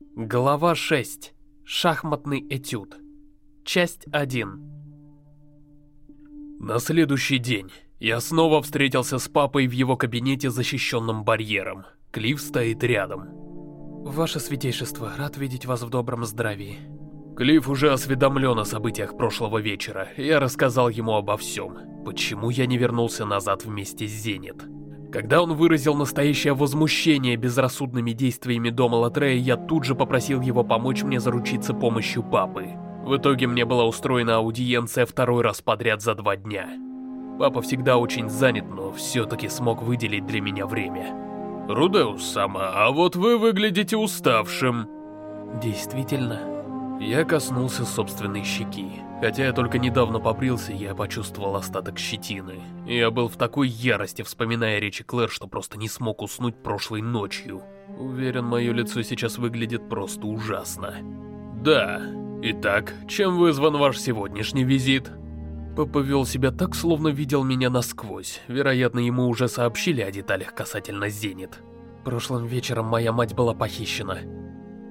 Глава 6. Шахматный этюд. Часть 1. На следующий день я снова встретился с папой в его кабинете, защищенным барьером. Клифф стоит рядом. Ваше святейшество, рад видеть вас в добром здравии. Клифф уже осведомлен о событиях прошлого вечера. Я рассказал ему обо всем. Почему я не вернулся назад вместе с Зенит? Когда он выразил настоящее возмущение безрассудными действиями дома Латрея, я тут же попросил его помочь мне заручиться помощью папы. В итоге мне была устроена аудиенция второй раз подряд за два дня. Папа всегда очень занят, но все-таки смог выделить для меня время. «Рудеус-сама, а вот вы выглядите уставшим». Действительно. Я коснулся собственной щеки. Хотя я только недавно побрился, я почувствовал остаток щетины. Я был в такой ярости, вспоминая речи Клэр, что просто не смог уснуть прошлой ночью. Уверен, мое лицо сейчас выглядит просто ужасно. Да. Итак, чем вызван ваш сегодняшний визит? Папа вел себя так, словно видел меня насквозь. Вероятно, ему уже сообщили о деталях касательно Зенит. Прошлым вечером моя мать была похищена.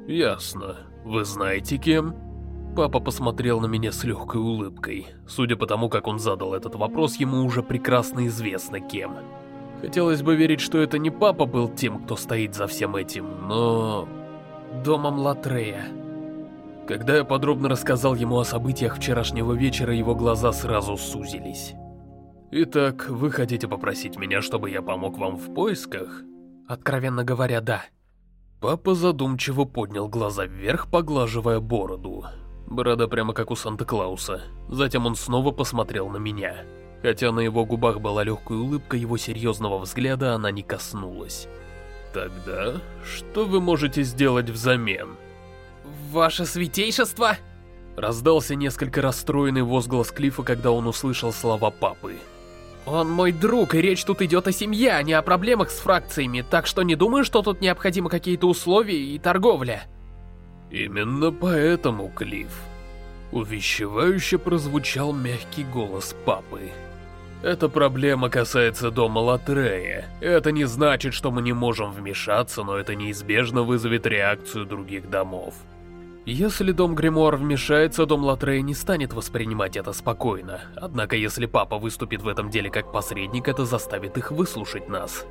Ясно. Вы знаете кем? Папа посмотрел на меня с легкой улыбкой. Судя по тому, как он задал этот вопрос, ему уже прекрасно известно кем. Хотелось бы верить, что это не папа был тем, кто стоит за всем этим, но... Домом Латрея. Когда я подробно рассказал ему о событиях вчерашнего вечера, его глаза сразу сузились. «Итак, вы хотите попросить меня, чтобы я помог вам в поисках?» Откровенно говоря, да. Папа задумчиво поднял глаза вверх, поглаживая бороду. Борода прямо как у Санта-Клауса. Затем он снова посмотрел на меня. Хотя на его губах была легкая улыбка, его серьезного взгляда она не коснулась. «Тогда, что вы можете сделать взамен?» «Ваше святейшество!» Раздался несколько расстроенный возглас Клифа, когда он услышал слова папы. «Он мой друг, и речь тут идет о семье, а не о проблемах с фракциями, так что не думаю, что тут необходимы какие-то условия и торговля». Именно поэтому, Клифф. Увещевающе прозвучал мягкий голос папы. Эта проблема касается дома Латрея. Это не значит, что мы не можем вмешаться, но это неизбежно вызовет реакцию других домов. Если дом Гримуар вмешается, дом Латрея не станет воспринимать это спокойно. Однако если папа выступит в этом деле как посредник, это заставит их выслушать нас.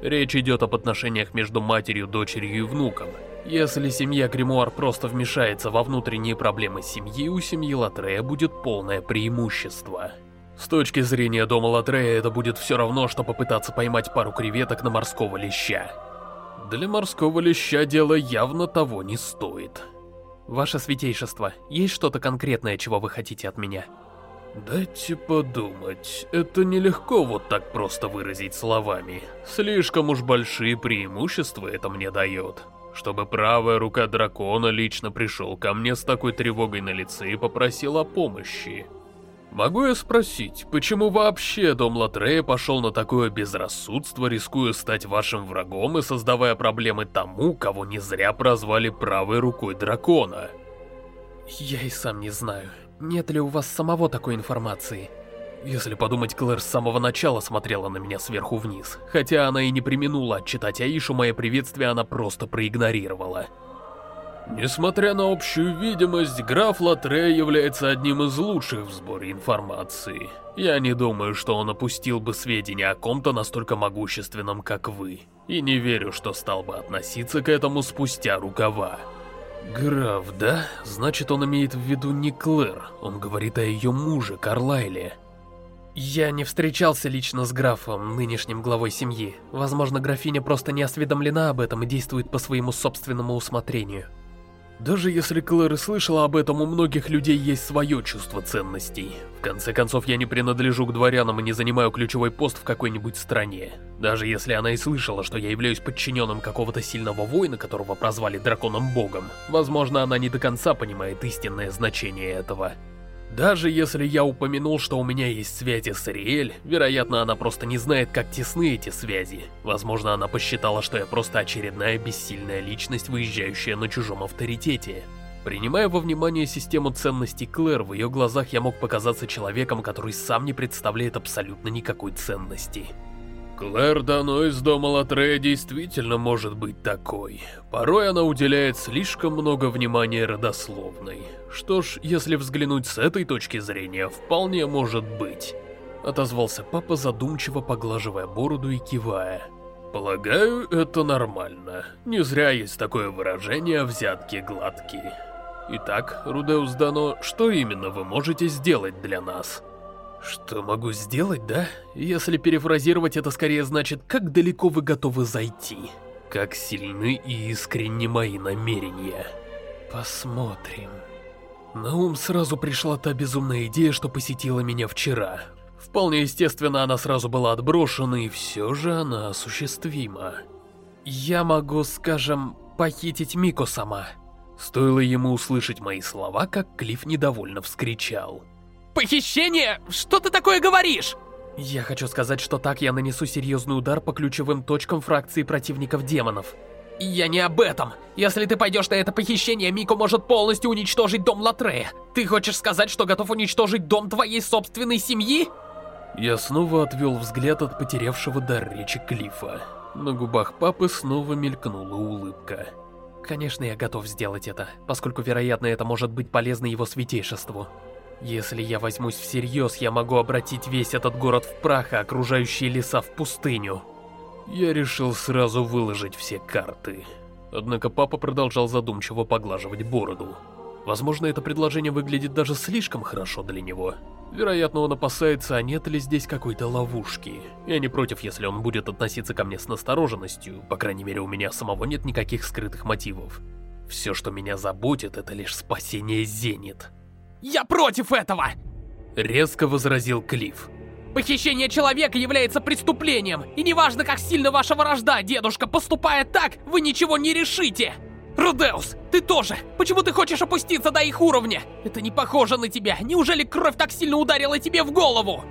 Речь идет об отношениях между матерью, дочерью и внуком. Если семья Гримуар просто вмешается во внутренние проблемы семьи, у семьи Латрея будет полное преимущество. С точки зрения дома Латрея, это будет все равно, что попытаться поймать пару креветок на морского леща. Для морского леща дело явно того не стоит. Ваше святейшество, есть что-то конкретное, чего вы хотите от меня? Дайте подумать, это нелегко вот так просто выразить словами. Слишком уж большие преимущества это мне дает. Чтобы правая рука дракона лично пришел ко мне с такой тревогой на лице и попросил о помощи. Могу я спросить, почему вообще Дом Латрея пошел на такое безрассудство, рискуя стать вашим врагом и создавая проблемы тому, кого не зря прозвали правой рукой дракона? Я и сам не знаю. Нет ли у вас самого такой информации? Если подумать, Клэр с самого начала смотрела на меня сверху вниз. Хотя она и не применула отчитать Аишу, мое приветствие она просто проигнорировала. Несмотря на общую видимость, граф Латре является одним из лучших в сборе информации. Я не думаю, что он опустил бы сведения о ком-то настолько могущественном, как вы. И не верю, что стал бы относиться к этому спустя рукава. Граф, да? Значит, он имеет в виду не Клэр. Он говорит о ее муже, Карлайле. Я не встречался лично с графом, нынешним главой семьи. Возможно, графиня просто не осведомлена об этом и действует по своему собственному усмотрению. Даже если Клэр и слышала об этом, у многих людей есть свое чувство ценностей. В конце концов, я не принадлежу к дворянам и не занимаю ключевой пост в какой-нибудь стране. Даже если она и слышала, что я являюсь подчиненным какого-то сильного воина, которого прозвали Драконом-богом, возможно, она не до конца понимает истинное значение этого. Даже если я упомянул, что у меня есть связи с Ариэль, вероятно, она просто не знает, как тесны эти связи. Возможно, она посчитала, что я просто очередная бессильная личность, выезжающая на чужом авторитете. Принимая во внимание систему ценностей Клэр, в ее глазах я мог показаться человеком, который сам не представляет абсолютно никакой ценности. Клэр Дано из дома Латрея действительно может быть такой. Порой она уделяет слишком много внимания родословной. Что ж, если взглянуть с этой точки зрения, вполне может быть. Отозвался папа, задумчиво поглаживая бороду и кивая. Полагаю, это нормально. Не зря есть такое выражение «взятки гладкие». Итак, Рудеус Дано, что именно вы можете сделать для нас? Что могу сделать, да? Если перефразировать, это скорее значит, как далеко вы готовы зайти. Как сильны и искренни мои намерения. Посмотрим. На ум сразу пришла та безумная идея, что посетила меня вчера. Вполне естественно, она сразу была отброшена, и все же она осуществима. Я могу, скажем, похитить Мико сама. Стоило ему услышать мои слова, как Клифф недовольно вскричал. Похищение? Что ты такое говоришь? Я хочу сказать, что так я нанесу серьезный удар по ключевым точкам фракции противников демонов. Я не об этом. Если ты пойдешь на это похищение, Мико может полностью уничтожить дом Латрея. Ты хочешь сказать, что готов уничтожить дом твоей собственной семьи? Я снова отвел взгляд от потерявшего дар речи Клифа. На губах папы снова мелькнула улыбка. Конечно, я готов сделать это, поскольку, вероятно, это может быть полезно его святейшеству. Если я возьмусь всерьез, я могу обратить весь этот город в прах, а окружающие леса в пустыню. Я решил сразу выложить все карты. Однако папа продолжал задумчиво поглаживать бороду. Возможно, это предложение выглядит даже слишком хорошо для него. Вероятно, он опасается, а нет ли здесь какой-то ловушки. Я не против, если он будет относиться ко мне с настороженностью, по крайней мере, у меня самого нет никаких скрытых мотивов. Все, что меня заботит, это лишь спасение Зенит. Я против этого! Резко возразил Клифф. Похищение человека является преступлением, и неважно, как сильно ваша вражда, дедушка, поступая так, вы ничего не решите! Рудеус, ты тоже! Почему ты хочешь опуститься до их уровня? Это не похоже на тебя. Неужели кровь так сильно ударила тебе в голову?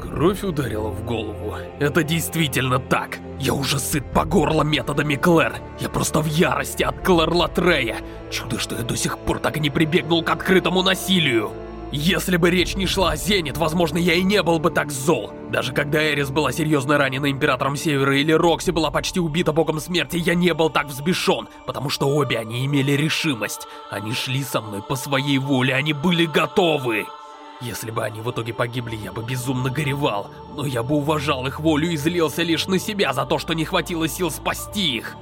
Кровь ударила в голову. Это действительно так. Я уже сыт по горло методами Клэр. Я просто в ярости от Клэр Латрея. Чудо, что я до сих пор так и не прибегнул к открытому насилию. Если бы речь не шла о Зенит, возможно, я и не был бы так зол. Даже когда Эрис была серьезно ранена Императором Севера или Рокси была почти убита Богом Смерти, я не был так взбешен, потому что обе они имели решимость. Они шли со мной по своей воле, они были готовы. Если бы они в итоге погибли, я бы безумно горевал, но я бы уважал их волю и злился лишь на себя за то, что не хватило сил спасти их.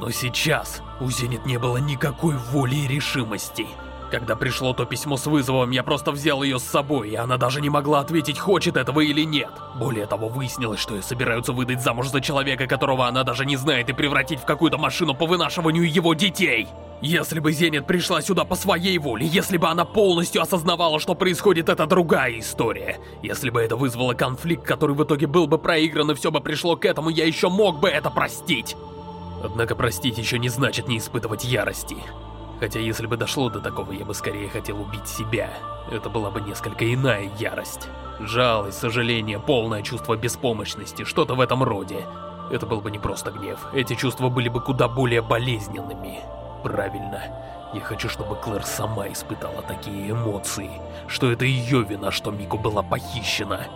Но сейчас у Зенит не было никакой воли и решимости. Когда пришло то письмо с вызовом, я просто взял ее с собой, и она даже не могла ответить, хочет этого или нет. Более того, выяснилось, что ее собираются выдать замуж за человека, которого она даже не знает, и превратить в какую-то машину по вынашиванию его детей. Если бы Зенит пришла сюда по своей воле, если бы она полностью осознавала, что происходит, это другая история. Если бы это вызвало конфликт, который в итоге был бы проигран и все бы пришло к этому, я еще мог бы это простить. Однако простить еще не значит не испытывать ярости. Хотя если бы дошло до такого, я бы скорее хотел убить себя. Это была бы несколько иная ярость. Жалость, сожаление, полное чувство беспомощности, что-то в этом роде. Это был бы не просто гнев. Эти чувства были бы куда более болезненными. Правильно. Я хочу, чтобы Клэр сама испытала такие эмоции. Что это ее вина, что Мику была похищена.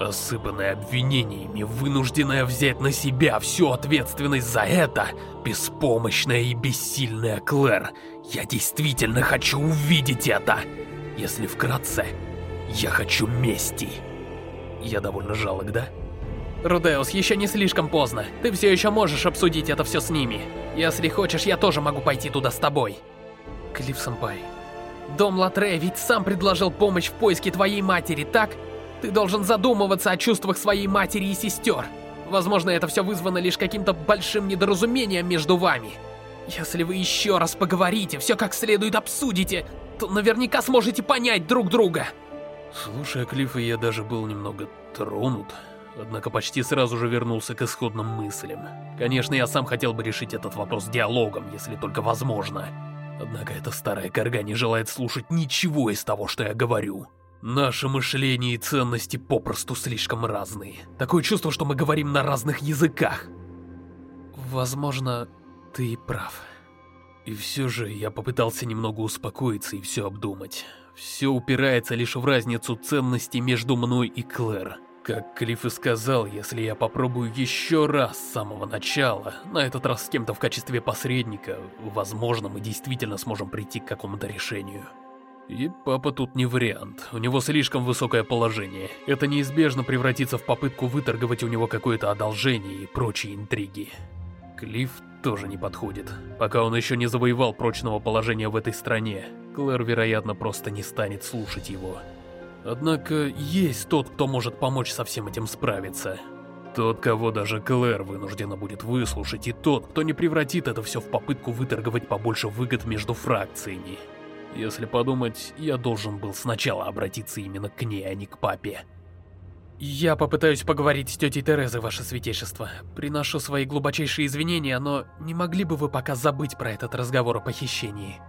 Осыпанная обвинениями, вынужденная взять на себя всю ответственность за это, беспомощная и бессильная Клэр. Я действительно хочу увидеть это. Если вкратце, я хочу мести. Я довольно жалок, да? Рудеус, еще не слишком поздно. Ты все еще можешь обсудить это все с ними. Если хочешь, я тоже могу пойти туда с тобой. Клифф-сэмпай. Дом Латрея ведь сам предложил помощь в поиске твоей матери, так? Ты должен задумываться о чувствах своей матери и сестер. Возможно, это все вызвано лишь каким-то большим недоразумением между вами. Если вы еще раз поговорите, все как следует обсудите, то наверняка сможете понять друг друга. Слушая Клиффа, я даже был немного тронут, однако почти сразу же вернулся к исходным мыслям. Конечно, я сам хотел бы решить этот вопрос диалогом, если только возможно. Однако эта старая корга не желает слушать ничего из того, что я говорю. Наше мышление и ценности попросту слишком разные. Такое чувство, что мы говорим на разных языках. Возможно, ты прав. И все же я попытался немного успокоиться и все обдумать. Все упирается лишь в разницу ценностей между мной и Клэр. Как Клифф и сказал, если я попробую еще раз с самого начала, на этот раз с кем-то в качестве посредника, возможно, мы действительно сможем прийти к какому-то решению. И папа тут не вариант, у него слишком высокое положение. Это неизбежно превратится в попытку выторговать у него какое-то одолжение и прочие интриги. Клифф тоже не подходит. Пока он еще не завоевал прочного положения в этой стране, Клэр, вероятно, просто не станет слушать его. Однако есть тот, кто может помочь со всем этим справиться. Тот, кого даже Клэр вынуждена будет выслушать, и тот, кто не превратит это все в попытку выторговать побольше выгод между фракциями. Если подумать, я должен был сначала обратиться именно к ней, а не к папе. Я попытаюсь поговорить с тетей Терезой, ваше святейшество. Приношу свои глубочайшие извинения, но не могли бы вы пока забыть про этот разговор о похищении?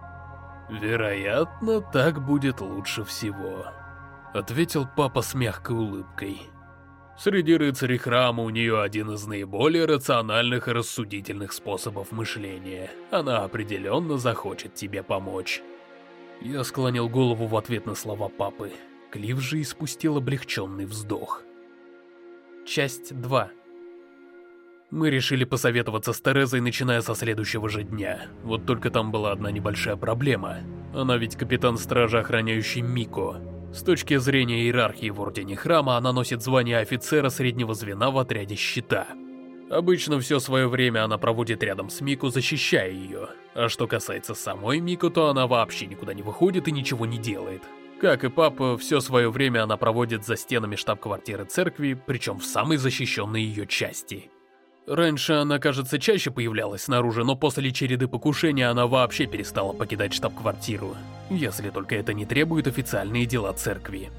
Вероятно, так будет лучше всего. Ответил папа с мягкой улыбкой. Среди рыцарей храма у нее один из наиболее рациональных и рассудительных способов мышления. Она определенно захочет тебе помочь. Я склонил голову в ответ на слова папы. Клифф же испустил облегченный вздох. Часть 2 Мы решили посоветоваться с Терезой, начиная со следующего же дня. Вот только там была одна небольшая проблема. Она ведь капитан стражи, охраняющий Мико. С точки зрения иерархии в Ордене Храма, она носит звание офицера среднего звена в отряде Щита. Обычно все свое время она проводит рядом с Мику, защищая ее. А что касается самой Мику, то она вообще никуда не выходит и ничего не делает. Как и папа, все свое время она проводит за стенами штаб-квартиры церкви, причем в самой защищенной ее части. Раньше она, кажется, чаще появлялась снаружи, но после череды покушений она вообще перестала покидать штаб-квартиру, если только это не требует официальные дела церкви.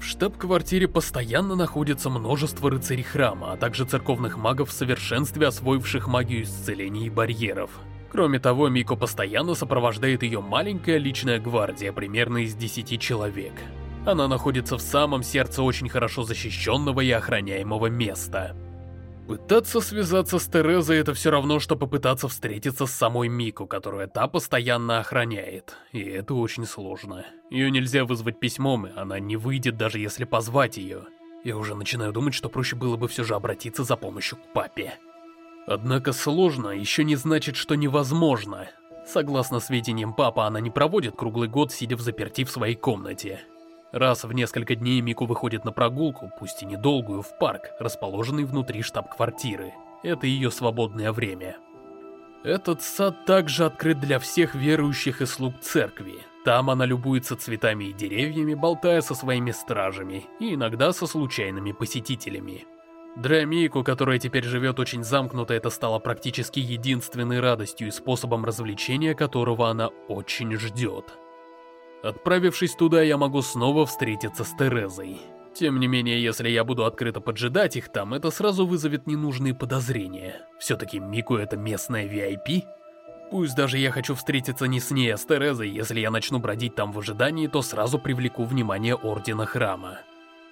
В штаб-квартире постоянно находится множество рыцарей храма, а также церковных магов в совершенстве освоивших магию исцеления и барьеров. Кроме того, Мико постоянно сопровождает ее маленькая личная гвардия, примерно из 10 человек. Она находится в самом сердце очень хорошо защищенного и охраняемого места. Пытаться связаться с Терезой это все равно, что попытаться встретиться с самой Мику, которую та постоянно охраняет. И это очень сложно. Ее нельзя вызвать письмом, и она не выйдет, даже если позвать ее. Я уже начинаю думать, что проще было бы все же обратиться за помощью к папе. Однако сложно еще не значит, что невозможно. Согласно сведениям папа, она не проводит круглый год, сидя в заперти в своей комнате. Раз в несколько дней Мику выходит на прогулку, пусть и недолгую, в парк, расположенный внутри штаб-квартиры. Это ее свободное время. Этот сад также открыт для всех верующих и слуг церкви. Там она любуется цветами и деревьями, болтая со своими стражами, и иногда со случайными посетителями. Для Мику, которая теперь живет очень замкнуто, это стало практически единственной радостью и способом развлечения, которого она очень ждет. Отправившись туда, я могу снова встретиться с Терезой. Тем не менее, если я буду открыто поджидать их там, это сразу вызовет ненужные подозрения. Все-таки Мику это местная VIP? Пусть даже я хочу встретиться не с ней, а с Терезой, если я начну бродить там в ожидании, то сразу привлеку внимание Ордена Храма.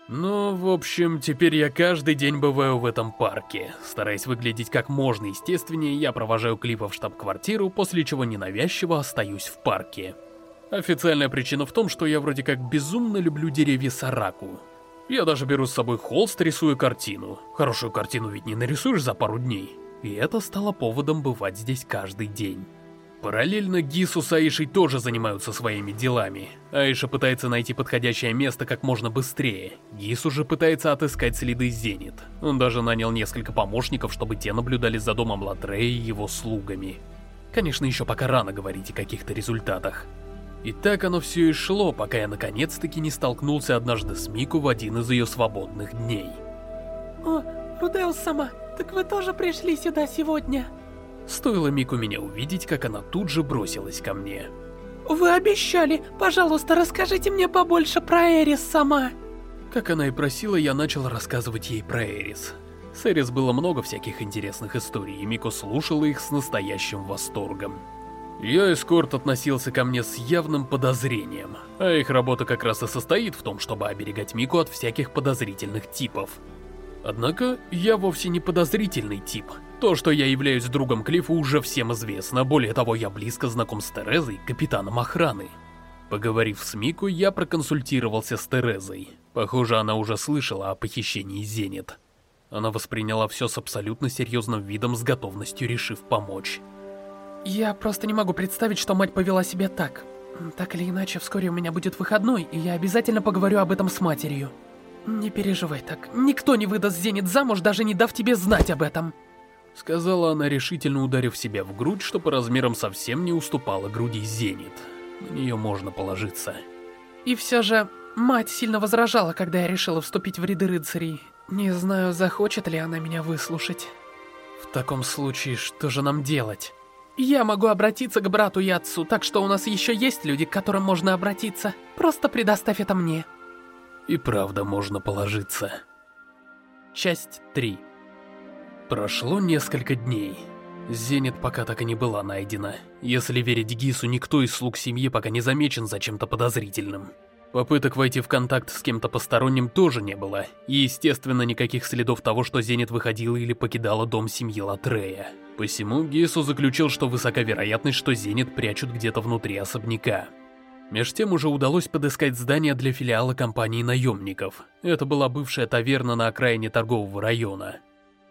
Ну, в общем, теперь я каждый день бываю в этом парке. Стараясь выглядеть как можно естественнее, я провожаю Клипа в штаб-квартиру, после чего ненавязчиво остаюсь в парке. Официальная причина в том, что я вроде как безумно люблю деревья Сараку. Я даже беру с собой холст, рисую картину. Хорошую картину ведь не нарисуешь за пару дней. И это стало поводом бывать здесь каждый день. Параллельно Гису с Аишей тоже занимаются своими делами. Аиша пытается найти подходящее место как можно быстрее. Гису же пытается отыскать следы Зенит. Он даже нанял несколько помощников, чтобы те наблюдали за домом Латрея и его слугами. Конечно, еще пока рано говорить о каких-то результатах. И так оно все и шло, пока я наконец-таки не столкнулся однажды с Мику в один из ее свободных дней. О, Рудеус-сама, так вы тоже пришли сюда сегодня? Стоило Мику меня увидеть, как она тут же бросилась ко мне. «Вы обещали! Пожалуйста, расскажите мне побольше про Эрис сама!» Как она и просила, я начал рассказывать ей про Эрис. С Эрис было много всяких интересных историй, и Мико слушала их с настоящим восторгом. Ее эскорт относился ко мне с явным подозрением, а их работа как раз и состоит в том, чтобы оберегать Мику от всяких подозрительных типов. Однако, я вовсе не подозрительный тип. То, что я являюсь другом Клиффа, уже всем известно. Более того, я близко знаком с Терезой, капитаном охраны. Поговорив с Мику, я проконсультировался с Терезой. Похоже, она уже слышала о похищении Зенит. Она восприняла все с абсолютно серьезным видом, с готовностью решив помочь. Я просто не могу представить, что мать повела себя так. Так или иначе, вскоре у меня будет выходной, и я обязательно поговорю об этом с матерью. Не переживай так. Никто не выдаст Зенит замуж, даже не дав тебе знать об этом. Сказала она, решительно ударив себя в грудь, что по размерам совсем не уступала груди Зенит. На нее можно положиться. И все же, мать сильно возражала, когда я решила вступить в ряды рыцарей. Не знаю, захочет ли она меня выслушать. В таком случае, что же нам делать? Я могу обратиться к брату и отцу, так что у нас еще есть люди, к которым можно обратиться. Просто предоставь это мне. И правда можно положиться. Часть 3 Прошло несколько дней. Зенит пока так и не была найдена. Если верить Гису, никто из слуг семьи пока не замечен за чем-то подозрительным. Попыток войти в контакт с кем-то посторонним тоже не было, и, естественно, никаких следов того, что Зенит выходила или покидала дом семьи Латрея. Посему Гису заключил, что высока вероятность, что Зенит прячут где-то внутри особняка. Меж тем уже удалось подыскать здание для филиала компании наемников. Это была бывшая таверна на окраине торгового района.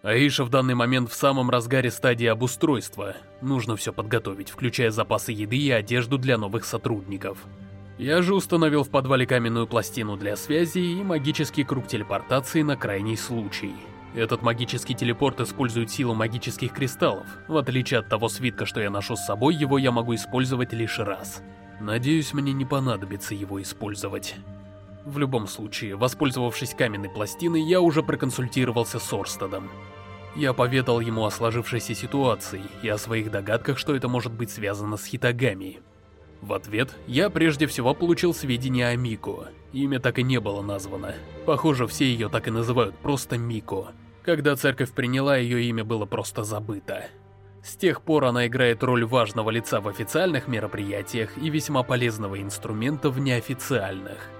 Аиша в данный момент в самом разгаре стадии обустройства. Нужно все подготовить, включая запасы еды и одежду для новых сотрудников. Я же установил в подвале каменную пластину для связи и магический круг телепортации на крайний случай. Этот магический телепорт использует силу магических кристаллов. В отличие от того свитка, что я ношу с собой, его я могу использовать лишь раз. Надеюсь, мне не понадобится его использовать. В любом случае, воспользовавшись каменной пластиной, я уже проконсультировался с Орстедом. Я поведал ему о сложившейся ситуации и о своих догадках, что это может быть связано с Хитагами. В ответ я прежде всего получил сведения о Мико. Имя так и не было названо. Похоже, все ее так и называют, просто Мико. Когда церковь приняла, ее имя было просто забыто. С тех пор она играет роль важного лица в официальных мероприятиях и весьма полезного инструмента в неофициальных.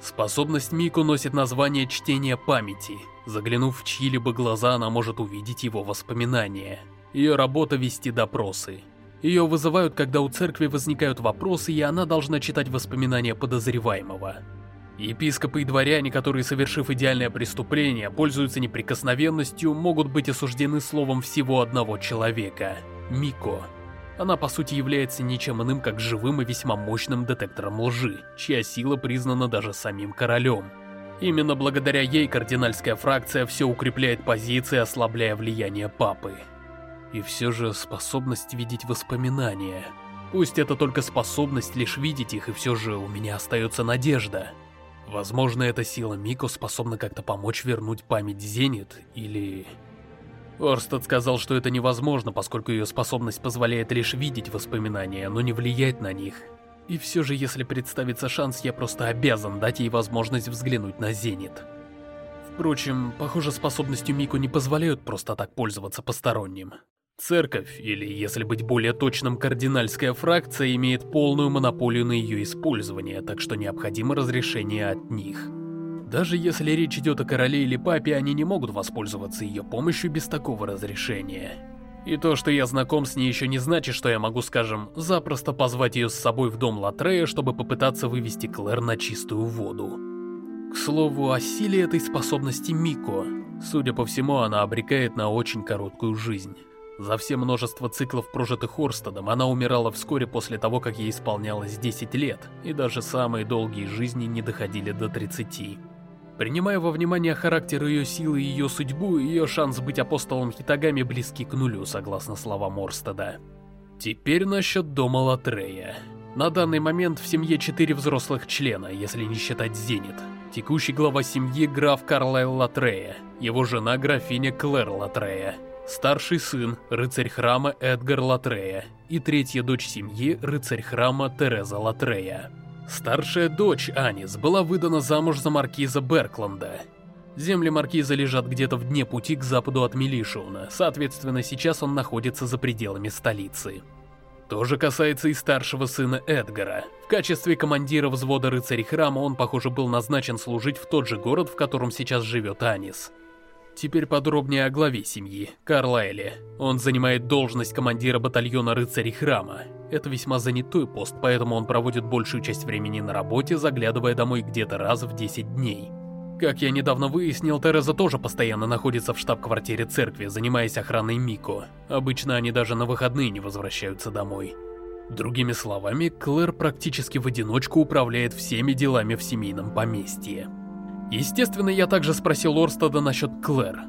Способность Мико носит название «Чтение памяти». Заглянув в чьи-либо глаза, она может увидеть его воспоминания. Ее работа — вести допросы. Ее вызывают, когда у церкви возникают вопросы, и она должна читать воспоминания подозреваемого. Епископы и дворяне, которые, совершив идеальное преступление, пользуются неприкосновенностью, могут быть осуждены словом всего одного человека – Мико. Она, по сути, является ничем иным, как живым и весьма мощным детектором лжи, чья сила признана даже самим королем. Именно благодаря ей кардинальская фракция все укрепляет позиции, ослабляя влияние папы. И все же способность видеть воспоминания. Пусть это только способность лишь видеть их, и все же у меня остается надежда. Возможно, эта сила Мико способна как-то помочь вернуть память Зенит, или... Орстед сказал, что это невозможно, поскольку ее способность позволяет лишь видеть воспоминания, но не влиять на них. И все же, если представится шанс, я просто обязан дать ей возможность взглянуть на Зенит. Впрочем, похоже, способностью Мику не позволяют просто так пользоваться посторонним. Церковь, или, если быть более точным, кардинальская фракция, имеет полную монополию на ее использование, так что необходимо разрешение от них. Даже если речь идет о короле или папе, они не могут воспользоваться ее помощью без такого разрешения. И то, что я знаком с ней, еще не значит, что я могу, скажем, запросто позвать ее с собой в дом Латрея, чтобы попытаться вывести Клэр на чистую воду. К слову, о силе этой способности Мико. Судя по всему, она обрекает на очень короткую жизнь. За все множество циклов, прожитых Орстедом, она умирала вскоре после того, как ей исполнялось 10 лет, и даже самые долгие жизни не доходили до 30. Принимая во внимание характер ее силы и ее судьбу, ее шанс быть апостолом Хитагами близки к нулю, согласно словам Орстеда. Теперь насчет дома Латрея. На данный момент в семье четыре взрослых члена, если не считать Зенит. Текущий глава семьи граф Карлайл Латрея, его жена графиня Клэр Латрея, старший сын, рыцарь храма Эдгар Латрея и третья дочь семьи, рыцарь храма Тереза Латрея. Старшая дочь Анис была выдана замуж за маркиза Беркленда. Земли маркиза лежат где-то в дне пути к западу от Милишиуна, соответственно, сейчас он находится за пределами столицы. То же касается и старшего сына Эдгара. В качестве командира взвода рыцарей храма он, похоже, был назначен служить в тот же город, в котором сейчас живет Анис. Теперь подробнее о главе семьи, Карлайле. Он занимает должность командира батальона рыцарей храма. Это весьма занятой пост, поэтому он проводит большую часть времени на работе, заглядывая домой где-то раз в 10 дней. Как я недавно выяснил, Тереза тоже постоянно находится в штаб-квартире церкви, занимаясь охраной Мико. Обычно они даже на выходные не возвращаются домой. Другими словами, Клэр практически в одиночку управляет всеми делами в семейном поместье. Естественно, я также спросил Орстада насчет Клэр.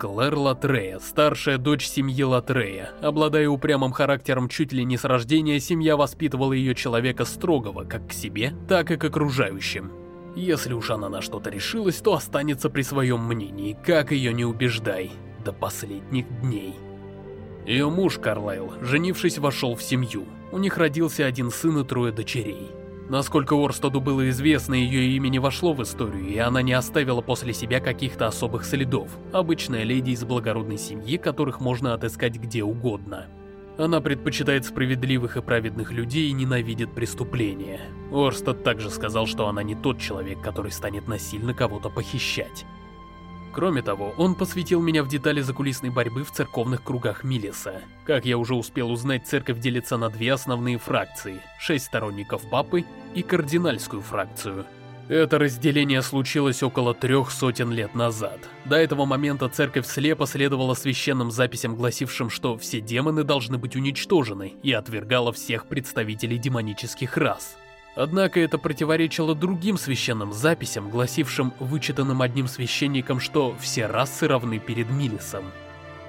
Клэр Латрея, старшая дочь семьи Латрея. Обладая упрямым характером чуть ли не с рождения, семья воспитывала ее человека строгого как к себе, так и к окружающим. Если уж она на что-то решилась, то останется при своем мнении, как ее не убеждай, до последних дней. Ее муж Карлайл, женившись, вошел в семью. У них родился один сын и трое дочерей. Насколько Орстаду было известно, ее имя не вошло в историю, и она не оставила после себя каких-то особых следов. Обычная леди из благородной семьи, которых можно отыскать где угодно. Она предпочитает справедливых и праведных людей и ненавидит преступления. Орстад также сказал, что она не тот человек, который станет насильно кого-то похищать. Кроме того, он посвятил меня в детали закулисной борьбы в церковных кругах Милиса. Как я уже успел узнать, церковь делится на две основные фракции – шесть сторонников Папы и кардинальскую фракцию – это разделение случилось около трех сотен лет назад. До этого момента церковь слепо следовала священным записям, гласившим, что все демоны должны быть уничтожены, и отвергала всех представителей демонических рас. Однако это противоречило другим священным записям, гласившим вычитанным одним священником, что все расы равны перед Милисом.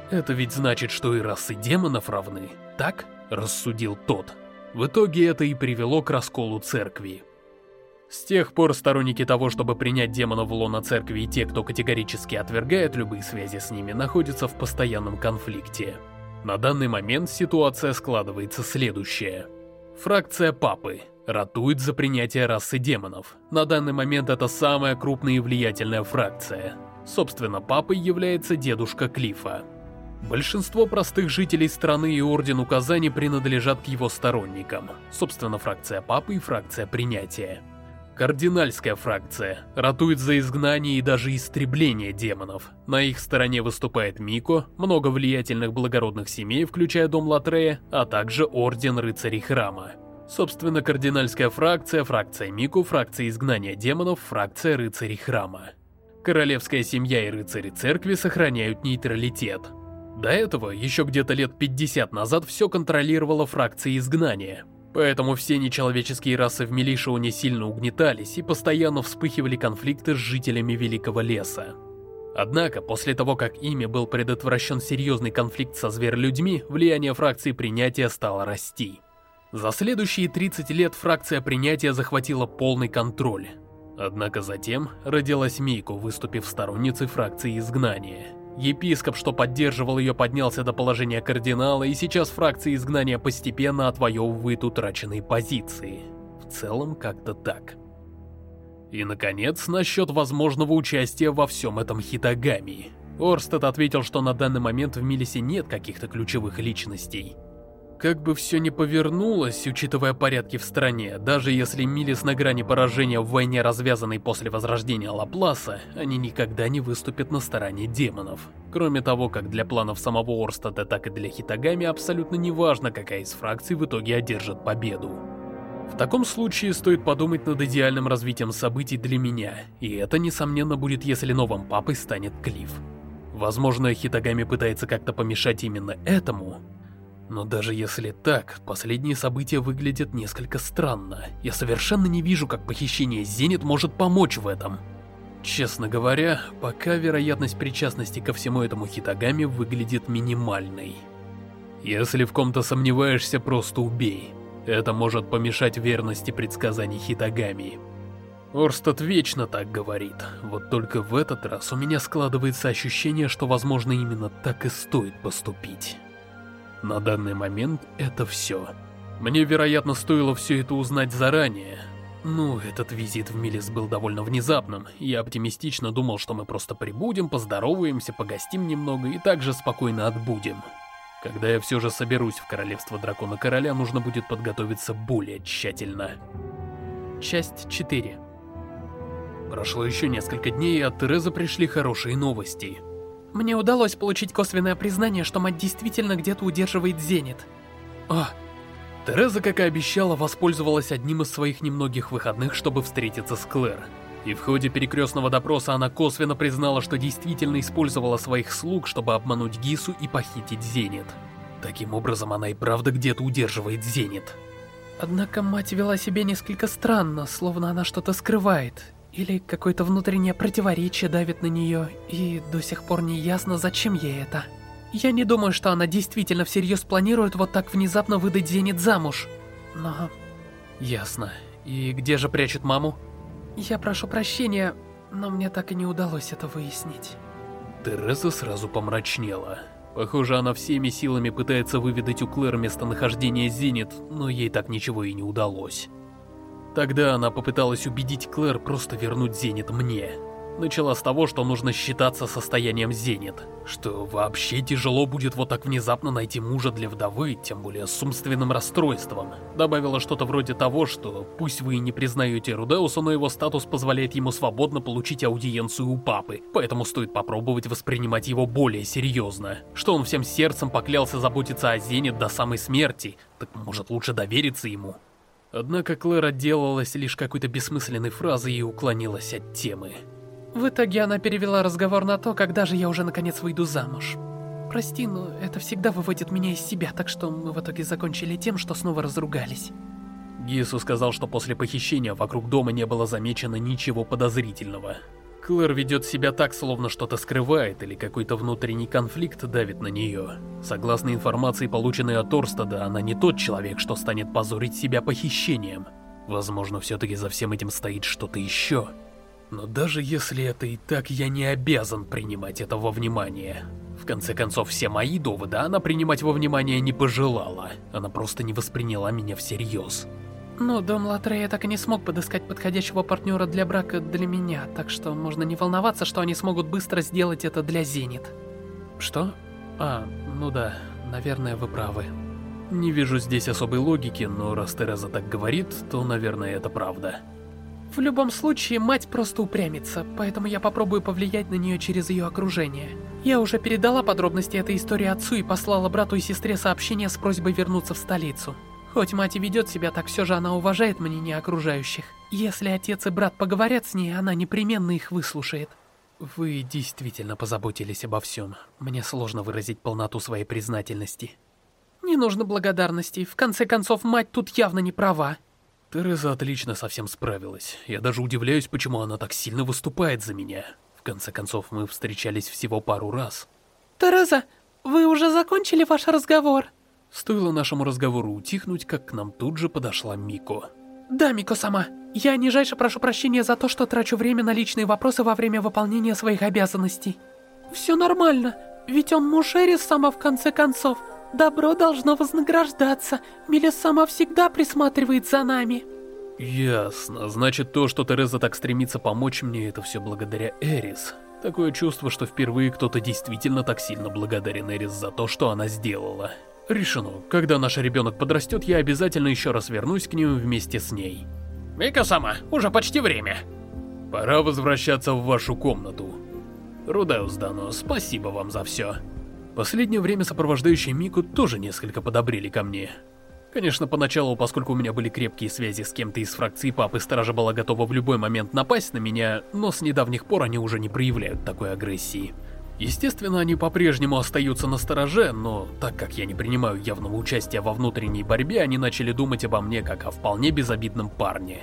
Это ведь значит, что и расы демонов равны, так? Рассудил тот. В итоге это и привело к расколу церкви. С тех пор сторонники того, чтобы принять демонов в лоно церкви и те, кто категорически отвергает любые связи с ними, находятся в постоянном конфликте. На данный момент ситуация складывается следующая. Фракция Папы ратует за принятие расы демонов. На данный момент это самая крупная и влиятельная фракция. Собственно, Папой является дедушка Клифа. Большинство простых жителей страны и Орден Указаний принадлежат к его сторонникам. Собственно, фракция Папы и фракция Принятия. Кардинальская фракция ратует за изгнание и даже истребление демонов. На их стороне выступает Мико, много влиятельных благородных семей, включая Дом Латрея, а также Орден Рыцарей Храма. Собственно, кардинальская фракция, фракция Мику, фракция изгнания демонов, фракция Рыцарей Храма. Королевская семья и рыцари церкви сохраняют нейтралитет. До этого, еще где-то лет 50 назад, все контролировала фракция изгнания – Поэтому все нечеловеческие расы в Милишиуне сильно угнетались и постоянно вспыхивали конфликты с жителями Великого Леса. Однако, после того, как ими был предотвращен серьезный конфликт со зверолюдьми, влияние фракции принятия стало расти. За следующие 30 лет фракция принятия захватила полный контроль. Однако затем родилась Мейко, выступив сторонницей фракции изгнания. Епископ, что поддерживал ее, поднялся до положения кардинала, и сейчас фракция изгнания постепенно отвоевывает утраченные позиции. В целом, как-то так. И, наконец, насчет возможного участия во всем этом Хитагами. Орстед ответил, что на данный момент в Милисе нет каких-то ключевых личностей. Как бы все ни повернулось, учитывая порядки в стране, даже если Милис на грани поражения в войне, развязанной после возрождения Лапласа, они никогда не выступят на стороне демонов. Кроме того, как для планов самого Орстада, так и для Хитагами абсолютно неважно, какая из фракций в итоге одержит победу. В таком случае стоит подумать над идеальным развитием событий для меня, и это, несомненно, будет, если новым папой станет Клифф. Возможно, Хитагами пытается как-то помешать именно этому, но даже если так, последние события выглядят несколько странно. Я совершенно не вижу, как похищение Зенит может помочь в этом. Честно говоря, пока вероятность причастности ко всему этому Хитагами выглядит минимальной. Если в ком-то сомневаешься, просто убей. Это может помешать верности предсказаний Хитагами. Орстад вечно так говорит, вот только в этот раз у меня складывается ощущение, что возможно именно так и стоит поступить. На данный момент это все. Мне, вероятно, стоило все это узнать заранее. Ну, этот визит в Милис был довольно внезапным. Я оптимистично думал, что мы просто прибудем, поздороваемся, погостим немного и также спокойно отбудем. Когда я все же соберусь в Королевство Дракона Короля, нужно будет подготовиться более тщательно. Часть 4 Прошло еще несколько дней, и от Терезы пришли хорошие новости. Мне удалось получить косвенное признание, что мать действительно где-то удерживает Зенит. О, Тереза, как и обещала, воспользовалась одним из своих немногих выходных, чтобы встретиться с Клэр. И в ходе перекрестного допроса она косвенно признала, что действительно использовала своих слуг, чтобы обмануть Гису и похитить Зенит. Таким образом, она и правда где-то удерживает Зенит. Однако мать вела себя несколько странно, словно она что-то скрывает. Или какое-то внутреннее противоречие давит на нее, и до сих пор не ясно, зачем ей это. Я не думаю, что она действительно всерьез планирует вот так внезапно выдать Зенит замуж. Но... Ясно. И где же прячет маму? Я прошу прощения, но мне так и не удалось это выяснить. Тереза сразу помрачнела. Похоже, она всеми силами пытается выведать у Клэр местонахождение Зенит, но ей так ничего и не удалось. Тогда она попыталась убедить Клэр просто вернуть Зенит мне. Начала с того, что нужно считаться состоянием Зенит, что вообще тяжело будет вот так внезапно найти мужа для вдовы, тем более с умственным расстройством. Добавила что-то вроде того, что пусть вы и не признаете Рудеуса, но его статус позволяет ему свободно получить аудиенцию у папы, поэтому стоит попробовать воспринимать его более серьезно. Что он всем сердцем поклялся заботиться о Зенит до самой смерти, так может лучше довериться ему. Однако Клэр отделалась лишь какой-то бессмысленной фразой и уклонилась от темы. В итоге она перевела разговор на то, когда же я уже наконец выйду замуж. Прости, но это всегда выводит меня из себя, так что мы в итоге закончили тем, что снова разругались. Гису сказал, что после похищения вокруг дома не было замечено ничего подозрительного. Клэр ведет себя так, словно что-то скрывает, или какой-то внутренний конфликт давит на нее. Согласно информации, полученной от Орстада, она не тот человек, что станет позорить себя похищением. Возможно, все-таки за всем этим стоит что-то еще. Но даже если это и так, я не обязан принимать это во внимание. В конце концов, все мои доводы она принимать во внимание не пожелала. Она просто не восприняла меня всерьез. Но Дом Латрея так и не смог подыскать подходящего партнера для брака для меня, так что можно не волноваться, что они смогут быстро сделать это для Зенит. Что? А, ну да, наверное, вы правы. Не вижу здесь особой логики, но раз Тереза так говорит, то, наверное, это правда. В любом случае, мать просто упрямится, поэтому я попробую повлиять на нее через ее окружение. Я уже передала подробности этой истории отцу и послала брату и сестре сообщение с просьбой вернуться в столицу. Хоть мать и ведет себя так, все же она уважает мнение окружающих. Если отец и брат поговорят с ней, она непременно их выслушает. Вы действительно позаботились обо всем. Мне сложно выразить полноту своей признательности. Не нужно благодарности. В конце концов, мать тут явно не права. Тереза отлично совсем справилась. Я даже удивляюсь, почему она так сильно выступает за меня. В конце концов, мы встречались всего пару раз. Тереза, вы уже закончили ваш разговор? Стоило нашему разговору утихнуть, как к нам тут же подошла Мико. Да, Мико сама. Я нижайше прошу прощения за то, что трачу время на личные вопросы во время выполнения своих обязанностей. Все нормально, ведь он муж Эрис сама в конце концов. Добро должно вознаграждаться. Милес сама всегда присматривает за нами. Ясно. Значит, то, что Тереза так стремится помочь мне, это все благодаря Эрис. Такое чувство, что впервые кто-то действительно так сильно благодарен Эрис за то, что она сделала. Решено. Когда наш ребенок подрастет, я обязательно еще раз вернусь к ним вместе с ней. Мика-сама, уже почти время. Пора возвращаться в вашу комнату. Рудеус Дано, спасибо вам за все. Последнее время сопровождающие Мику тоже несколько подобрели ко мне. Конечно, поначалу, поскольку у меня были крепкие связи с кем-то из фракции папы, стража была готова в любой момент напасть на меня, но с недавних пор они уже не проявляют такой агрессии. Естественно, они по-прежнему остаются на стороже, но так как я не принимаю явного участия во внутренней борьбе, они начали думать обо мне как о вполне безобидном парне.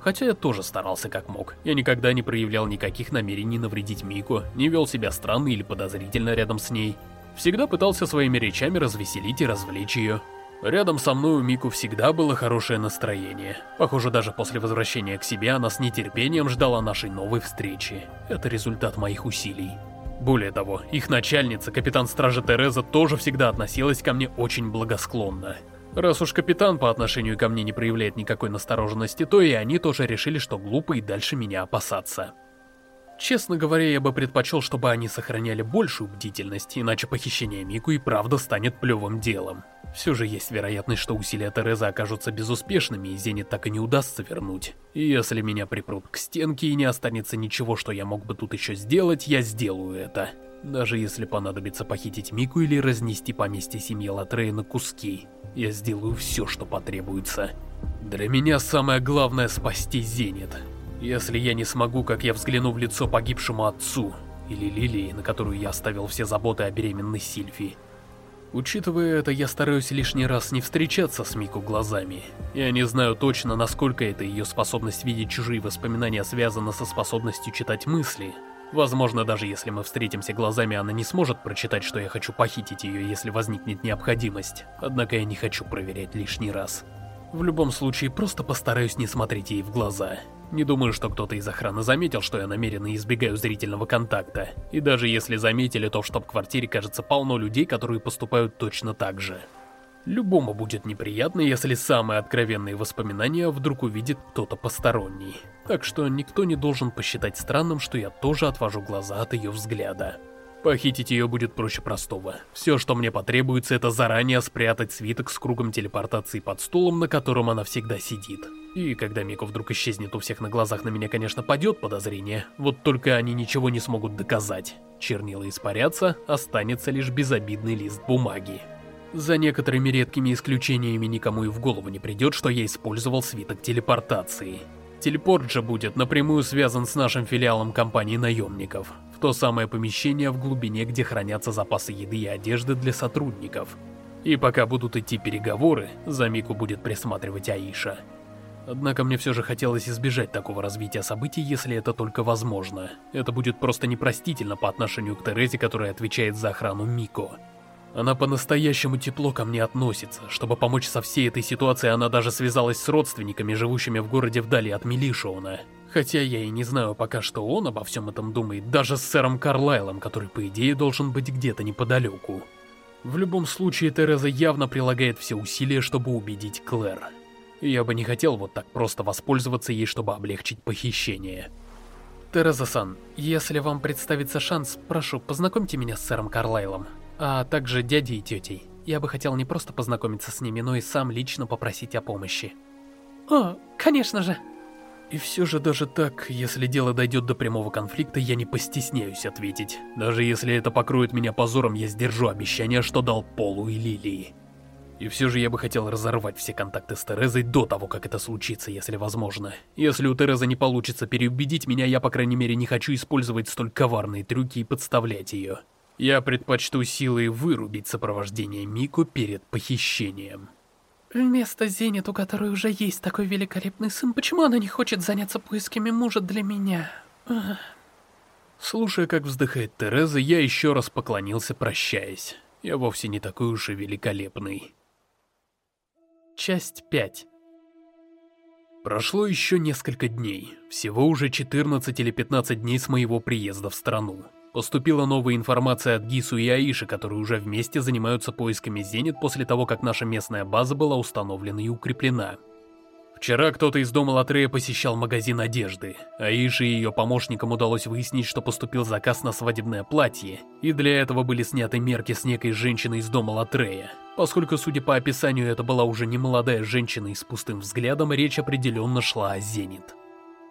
Хотя я тоже старался как мог. Я никогда не проявлял никаких намерений навредить Мико, не вел себя странно или подозрительно рядом с ней. Всегда пытался своими речами развеселить и развлечь ее. Рядом со мной у Мику всегда было хорошее настроение. Похоже, даже после возвращения к себе она с нетерпением ждала нашей новой встречи. Это результат моих усилий. Более того, их начальница, капитан стражи Тереза, тоже всегда относилась ко мне очень благосклонно. Раз уж капитан по отношению ко мне не проявляет никакой настороженности, то и они тоже решили, что глупо и дальше меня опасаться. Честно говоря, я бы предпочел, чтобы они сохраняли большую бдительность, иначе похищение Мику и правда станет плевым делом. Все же есть вероятность, что усилия Терезы окажутся безуспешными, и Зенит так и не удастся вернуть. Если меня припрут к стенке и не останется ничего, что я мог бы тут еще сделать, я сделаю это. Даже если понадобится похитить Мику или разнести поместье семьи Латрея на куски, я сделаю все, что потребуется. Для меня самое главное спасти Зенит. Если я не смогу, как я взгляну в лицо погибшему отцу, или Лилии, на которую я оставил все заботы о беременной Сильфи. Учитывая это, я стараюсь лишний раз не встречаться с Мику глазами. Я не знаю точно, насколько это ее способность видеть чужие воспоминания связана со способностью читать мысли. Возможно, даже если мы встретимся глазами, она не сможет прочитать, что я хочу похитить ее, если возникнет необходимость. Однако я не хочу проверять лишний раз. В любом случае, просто постараюсь не смотреть ей в глаза. Не думаю, что кто-то из охраны заметил, что я намеренно избегаю зрительного контакта. И даже если заметили, то в штаб-квартире, кажется, полно людей, которые поступают точно так же. Любому будет неприятно, если самые откровенные воспоминания вдруг увидит кто-то посторонний. Так что никто не должен посчитать странным, что я тоже отвожу глаза от ее взгляда. Похитить ее будет проще простого. Все, что мне потребуется, это заранее спрятать свиток с кругом телепортации под стулом, на котором она всегда сидит. И когда Мико вдруг исчезнет у всех на глазах, на меня, конечно, падет подозрение, вот только они ничего не смогут доказать. Чернила испарятся, останется лишь безобидный лист бумаги. За некоторыми редкими исключениями никому и в голову не придет, что я использовал свиток телепортации. Телепорт же будет напрямую связан с нашим филиалом компании наемников в то самое помещение в глубине, где хранятся запасы еды и одежды для сотрудников. И пока будут идти переговоры, за Мику будет присматривать Аиша. Однако мне все же хотелось избежать такого развития событий, если это только возможно. Это будет просто непростительно по отношению к Терезе, которая отвечает за охрану Мико. Она по-настоящему тепло ко мне относится. Чтобы помочь со всей этой ситуацией, она даже связалась с родственниками, живущими в городе вдали от Милишоуна. Хотя я и не знаю пока, что он обо всем этом думает, даже с сэром Карлайлом, который, по идее, должен быть где-то неподалеку. В любом случае, Тереза явно прилагает все усилия, чтобы убедить Клэр. Я бы не хотел вот так просто воспользоваться ей, чтобы облегчить похищение. Тереза-сан, если вам представится шанс, прошу, познакомьте меня с сэром Карлайлом, а также дядей и тетей. Я бы хотел не просто познакомиться с ними, но и сам лично попросить о помощи. О, конечно же. И все же даже так, если дело дойдет до прямого конфликта, я не постесняюсь ответить. Даже если это покроет меня позором, я сдержу обещание, что дал Полу и Лилии. И все же я бы хотел разорвать все контакты с Терезой до того, как это случится, если возможно. Если у Терезы не получится переубедить меня, я, по крайней мере, не хочу использовать столь коварные трюки и подставлять ее. Я предпочту силой вырубить сопровождение Мику перед похищением. Вместо Зенит, у которой уже есть такой великолепный сын, почему она не хочет заняться поисками мужа для меня? Слушая, как вздыхает Тереза, я еще раз поклонился, прощаясь. Я вовсе не такой уж и великолепный. Часть 5 Прошло еще несколько дней. Всего уже 14 или 15 дней с моего приезда в страну. Поступила новая информация от Гису и Аиши, которые уже вместе занимаются поисками Зенит после того, как наша местная база была установлена и укреплена. Вчера кто-то из дома Латрея посещал магазин одежды. Аише и ее помощникам удалось выяснить, что поступил заказ на свадебное платье, и для этого были сняты мерки с некой женщиной из дома Латрея. Поскольку, судя по описанию, это была уже не молодая женщина и с пустым взглядом, речь определенно шла о Зенит.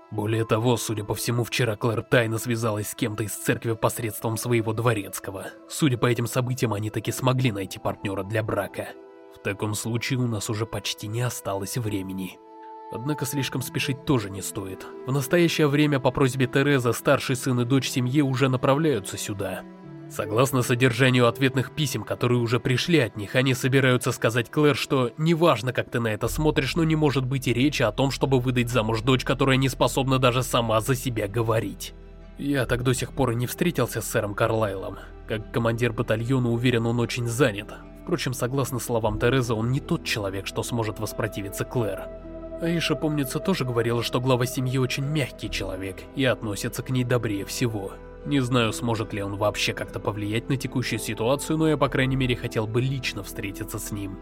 Более того, судя по всему, вчера Клэр тайно связалась с кем-то из церкви посредством своего дворецкого. Судя по этим событиям, они таки смогли найти партнера для брака. В таком случае у нас уже почти не осталось времени. Однако слишком спешить тоже не стоит. В настоящее время по просьбе Тереза старший сын и дочь семьи уже направляются сюда. Согласно содержанию ответных писем, которые уже пришли от них, они собираются сказать Клэр, что неважно, как ты на это смотришь, но не может быть и речи о том, чтобы выдать замуж дочь, которая не способна даже сама за себя говорить. Я так до сих пор и не встретился с сэром Карлайлом. Как командир батальона уверен, он очень занят. Впрочем, согласно словам Терезы, он не тот человек, что сможет воспротивиться Клэр. Аиша, помнится, тоже говорила, что глава семьи очень мягкий человек и относится к ней добрее всего. Не знаю, сможет ли он вообще как-то повлиять на текущую ситуацию, но я, по крайней мере, хотел бы лично встретиться с ним.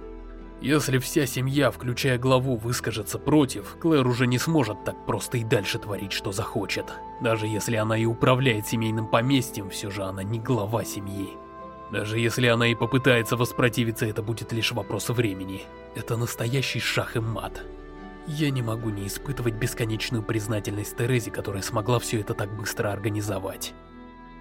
Если вся семья, включая главу, выскажется против, Клэр уже не сможет так просто и дальше творить, что захочет. Даже если она и управляет семейным поместьем, все же она не глава семьи. Даже если она и попытается воспротивиться, это будет лишь вопрос времени. Это настоящий шах и мат. Я не могу не испытывать бесконечную признательность Терезе, которая смогла все это так быстро организовать.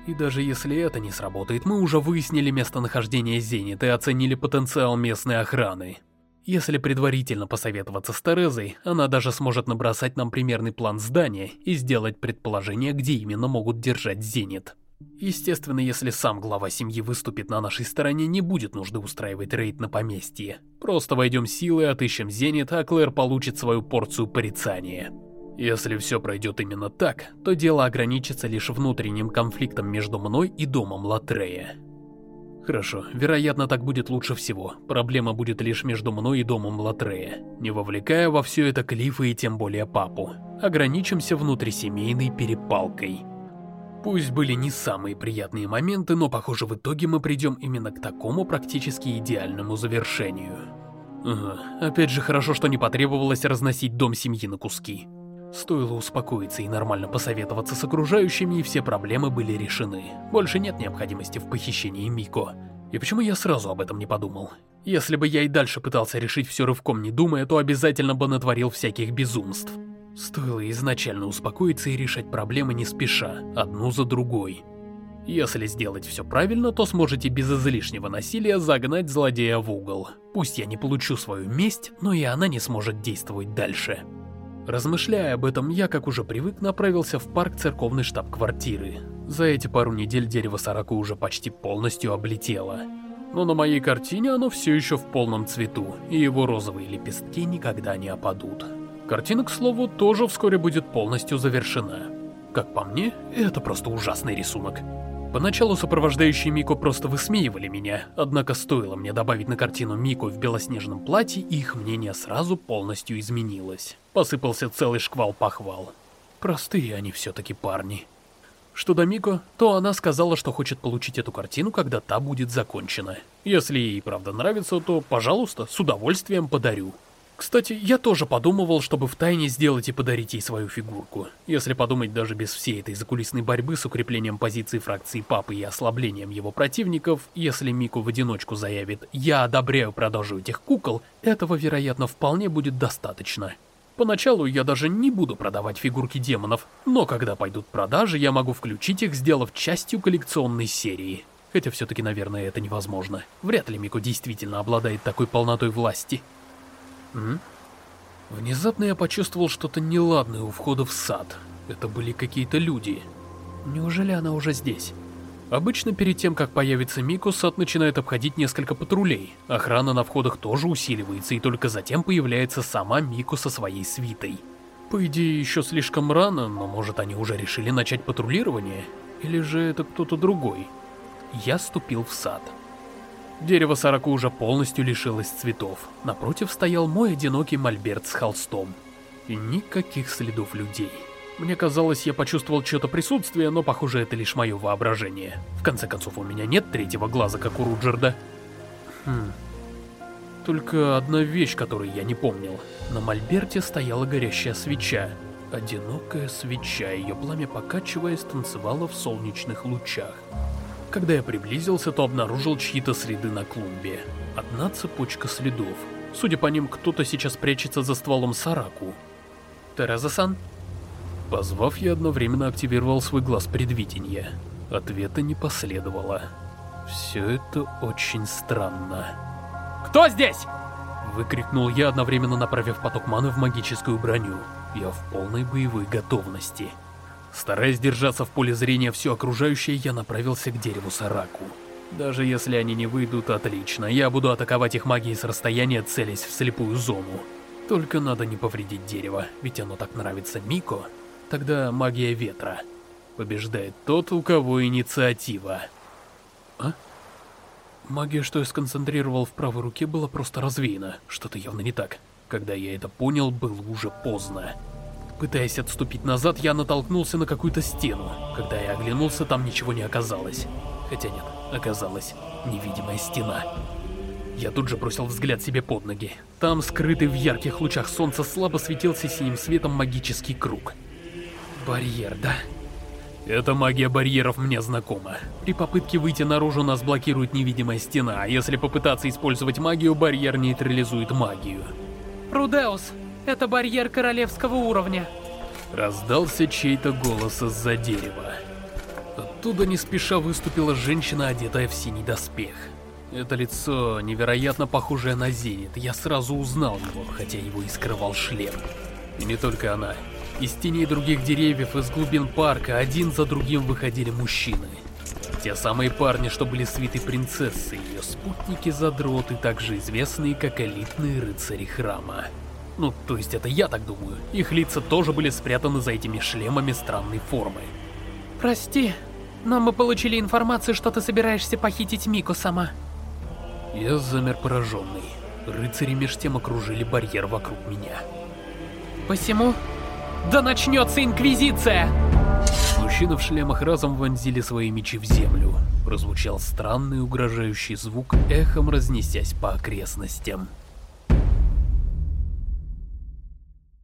И даже если это не сработает, мы уже выяснили местонахождение Зенит и оценили потенциал местной охраны. Если предварительно посоветоваться с Терезой, она даже сможет набросать нам примерный план здания и сделать предположение, где именно могут держать Зенит. Естественно, если сам глава семьи выступит на нашей стороне, не будет нужды устраивать рейд на поместье. Просто войдем силой, отыщем Зенит, а Клэр получит свою порцию порицания. Если все пройдет именно так, то дело ограничится лишь внутренним конфликтом между мной и домом Латрея. Хорошо, вероятно, так будет лучше всего. Проблема будет лишь между мной и домом Латрея, не вовлекая во все это Клифа и тем более папу. Ограничимся внутрисемейной перепалкой. Пусть были не самые приятные моменты, но похоже в итоге мы придем именно к такому практически идеальному завершению. Ага, опять же хорошо, что не потребовалось разносить дом семьи на куски. Стоило успокоиться и нормально посоветоваться с окружающими, и все проблемы были решены. Больше нет необходимости в похищении Мико. И почему я сразу об этом не подумал? Если бы я и дальше пытался решить все рывком не думая, то обязательно бы натворил всяких безумств. Стоило изначально успокоиться и решать проблемы не спеша, одну за другой. Если сделать все правильно, то сможете без излишнего насилия загнать злодея в угол. Пусть я не получу свою месть, но и она не сможет действовать дальше. Размышляя об этом, я, как уже привык, направился в парк церковной штаб-квартиры. За эти пару недель дерево Сараку уже почти полностью облетело. Но на моей картине оно все еще в полном цвету, и его розовые лепестки никогда не опадут. Картина, к слову, тоже вскоре будет полностью завершена. Как по мне, это просто ужасный рисунок. Поначалу сопровождающие Мико просто высмеивали меня, однако стоило мне добавить на картину Мико в белоснежном платье, их мнение сразу полностью изменилось. Посыпался целый шквал похвал. Простые они все-таки парни. Что до Мико, то она сказала, что хочет получить эту картину, когда та будет закончена. Если ей правда нравится, то, пожалуйста, с удовольствием подарю. Кстати, я тоже подумывал, чтобы втайне сделать и подарить ей свою фигурку. Если подумать даже без всей этой закулисной борьбы с укреплением позиции фракции Папы и ослаблением его противников, если Мику в одиночку заявит «Я одобряю продажу этих кукол», этого, вероятно, вполне будет достаточно. Поначалу я даже не буду продавать фигурки демонов, но когда пойдут продажи, я могу включить их, сделав частью коллекционной серии. Хотя все-таки, наверное, это невозможно. Вряд ли Мику действительно обладает такой полнотой власти. М? Внезапно я почувствовал что-то неладное у входа в сад. Это были какие-то люди. Неужели она уже здесь? Обычно перед тем, как появится Мико, сад начинает обходить несколько патрулей. Охрана на входах тоже усиливается, и только затем появляется сама Мико со своей свитой. По идее, еще слишком рано, но может они уже решили начать патрулирование? Или же это кто-то другой? Я ступил в сад. Дерево Сараку уже полностью лишилось цветов. Напротив стоял мой одинокий мольберт с холстом. И никаких следов людей. Мне казалось, я почувствовал что-то присутствие, но похоже это лишь мое воображение. В конце концов, у меня нет третьего глаза, как у Руджерда. Хм... Только одна вещь, которую я не помнил. На мольберте стояла горящая свеча. Одинокая свеча, ее пламя покачиваясь, танцевало в солнечных лучах. Когда я приблизился, то обнаружил чьи-то следы на клумбе. Одна цепочка следов. Судя по ним, кто-то сейчас прячется за стволом Сараку. Тереза-сан? Позвав, я одновременно активировал свой глаз предвидения. Ответа не последовало. Все это очень странно. «Кто здесь?» Выкрикнул я, одновременно направив поток маны в магическую броню. Я в полной боевой готовности. Стараясь держаться в поле зрения все окружающее, я направился к дереву Сараку. Даже если они не выйдут, отлично. Я буду атаковать их магией с расстояния, целясь в слепую зону. Только надо не повредить дерево, ведь оно так нравится Мико. Тогда магия ветра. Побеждает тот, у кого инициатива. А? Магия, что я сконцентрировал в правой руке, была просто развеяна. Что-то явно не так. Когда я это понял, было уже поздно. Пытаясь отступить назад, я натолкнулся на какую-то стену. Когда я оглянулся, там ничего не оказалось. Хотя нет, оказалась невидимая стена. Я тут же бросил взгляд себе под ноги. Там, скрытый в ярких лучах солнца, слабо светился синим светом магический круг. Барьер, да? Эта магия барьеров мне знакома. При попытке выйти наружу нас блокирует невидимая стена, а если попытаться использовать магию, барьер нейтрализует магию. Рудеус, это барьер королевского уровня. Раздался чей-то голос из-за дерева. Оттуда не спеша выступила женщина, одетая в синий доспех. Это лицо, невероятно похожее на Зенит, я сразу узнал его, хотя его и скрывал шлем. И не только она. Из теней других деревьев, из глубин парка, один за другим выходили мужчины. Те самые парни, что были свиты принцессы, ее спутники-задроты, также известные как элитные рыцари храма. Ну, то есть это я так думаю. Их лица тоже были спрятаны за этими шлемами странной формы. Прости, но мы получили информацию, что ты собираешься похитить Мику сама. Я замер пораженный. Рыцари меж тем окружили барьер вокруг меня. Посему да начнется Инквизиция! Мужчины в шлемах разом вонзили свои мечи в землю. Прозвучал странный угрожающий звук, эхом разнесясь по окрестностям.